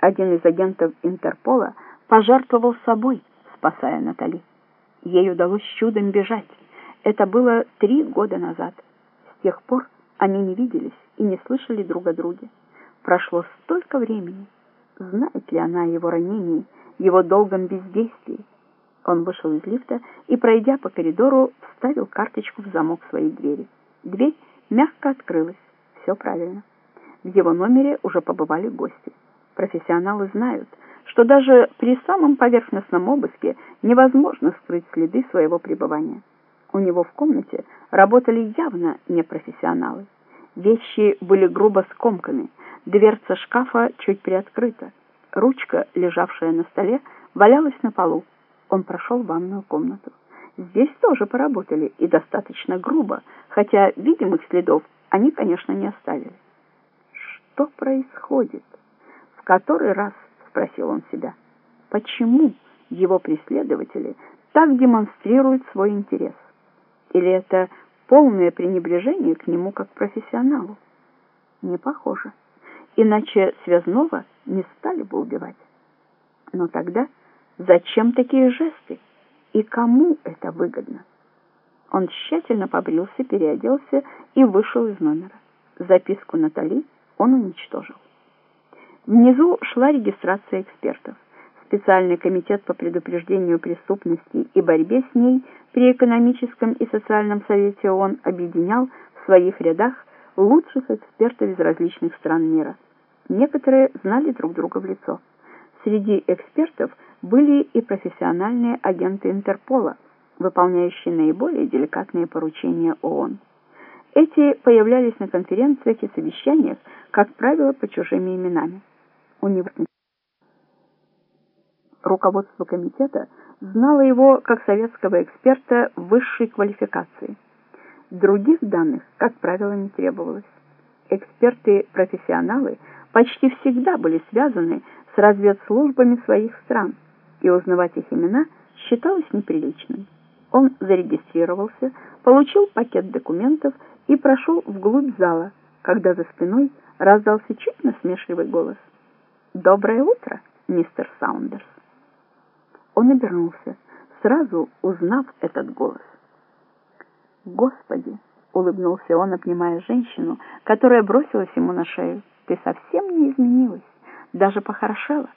Один из агентов Интерпола пожертвовал собой, спасая Натали. Ей удалось чудом бежать. Это было три года назад. С тех пор они не виделись и не слышали друг о друге. Прошло столько времени. Знает ли она о его ранении, его долгом бездействии? Он вышел из лифта и, пройдя по коридору, вставил карточку в замок своей двери. Дверь мягко открылась. Все правильно. В его номере уже побывали гости. Профессионалы знают, что даже при самом поверхностном обыске невозможно скрыть следы своего пребывания. У него в комнате работали явно непрофессионалы. Вещи были грубо скомканы, дверца шкафа чуть приоткрыта. Ручка, лежавшая на столе, валялась на полу. Он прошел в ванную комнату. Здесь тоже поработали, и достаточно грубо, хотя видимых следов они, конечно, не оставили. Что происходит? В который раз спросил он себя. Почему его преследователи так демонстрируют свой интерес? Или это полное пренебрежение к нему как профессионалу? Не похоже. Иначе Связного не стали бы убивать. Но тогда зачем такие жесты? И кому это выгодно? Он тщательно побрился, переоделся и вышел из номера. Записку Натали он уничтожил. Внизу шла регистрация экспертов. Специальный комитет по предупреждению преступности и борьбе с ней при экономическом и социальном совете ООН объединял в своих рядах лучших экспертов из различных стран мира. Некоторые знали друг друга в лицо. Среди экспертов были и профессиональные агенты Интерпола, выполняющие наиболее деликатные поручения ООН. Эти появлялись на конференциях и совещаниях, как правило, под чужими именами. Университет. Руководство комитета знало его как советского эксперта высшей квалификации. Других данных, как правило, не требовалось. Эксперты-профессионалы почти всегда были связаны с разведслужбами своих стран, и узнавать их имена считалось неприличным. Он зарегистрировался, получил пакет документов и прошел вглубь зала, когда за спиной раздался чуть насмешливый голос. «Доброе утро, мистер Саундерс!» Он обернулся, сразу узнав этот голос. «Господи!» — улыбнулся он, обнимая женщину, которая бросилась ему на шею. «Ты совсем не изменилась, даже похорошела.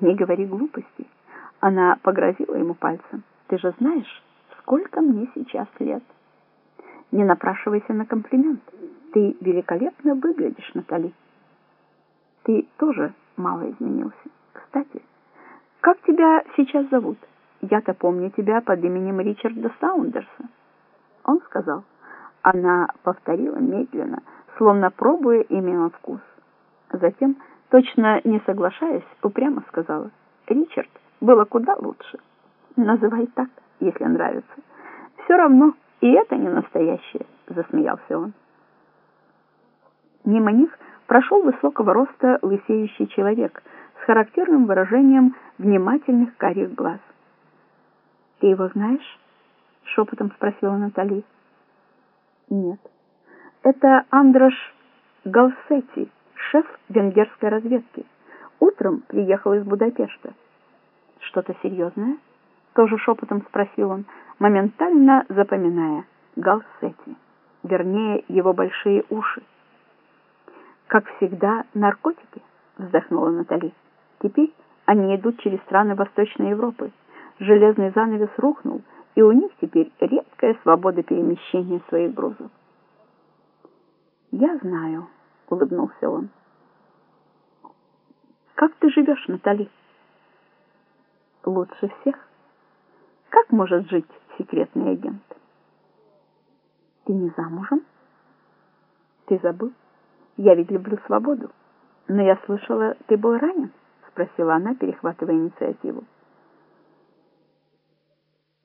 Не говори глупостей». Она погрозила ему пальцем. «Ты же знаешь, сколько мне сейчас лет?» «Не напрашивайся на комплимент. Ты великолепно выглядишь, Натали». «Ты тоже мало изменился. Кстати, как тебя сейчас зовут? Я-то помню тебя под именем Ричарда Саундерса». Он сказал. Она повторила медленно, словно пробуя имя на вкус. Затем, точно не соглашаясь, упрямо сказала. «Ричард было куда лучше. Называй так, если нравится. Все равно и это не настоящее», — засмеялся он. Мимо них прошел высокого роста лысеющий человек с характерным выражением внимательных карих глаз. «Ты его знаешь?» — шепотом спросила Натали. «Нет. Это Андрош Галсетти, шеф венгерской разведки. Утром приехал из Будапешта». «Что-то серьезное?» — тоже шепотом спросил он, моментально запоминая Галсетти, вернее, его большие уши. «Как всегда, наркотики», — вздохнула Натали. «Теперь они идут через страны Восточной Европы. Железный занавес рухнул, и у них теперь редкая свобода перемещения своих грузов». «Я знаю», — улыбнулся он. «Как ты живешь, Натали?» «Лучше всех. Как может жить секретный агент?» «Ты не замужем?» «Ты забыл?» Я ведь люблю свободу. Но я слышала, ты был ранен? Спросила она, перехватывая инициативу.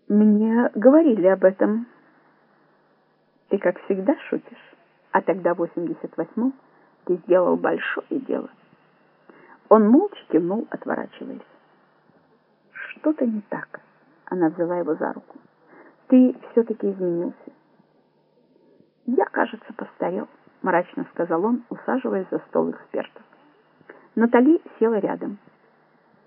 Мне говорили об этом. Ты, как всегда, шутишь. А тогда в 88-м ты сделал большое дело. Он молча кивнул, отворачиваясь. Что-то не так. Она взяла его за руку. Ты все-таки изменился. Я, кажется, постарел. — мрачно сказал он, усаживаясь за стол экспертов. Натали села рядом.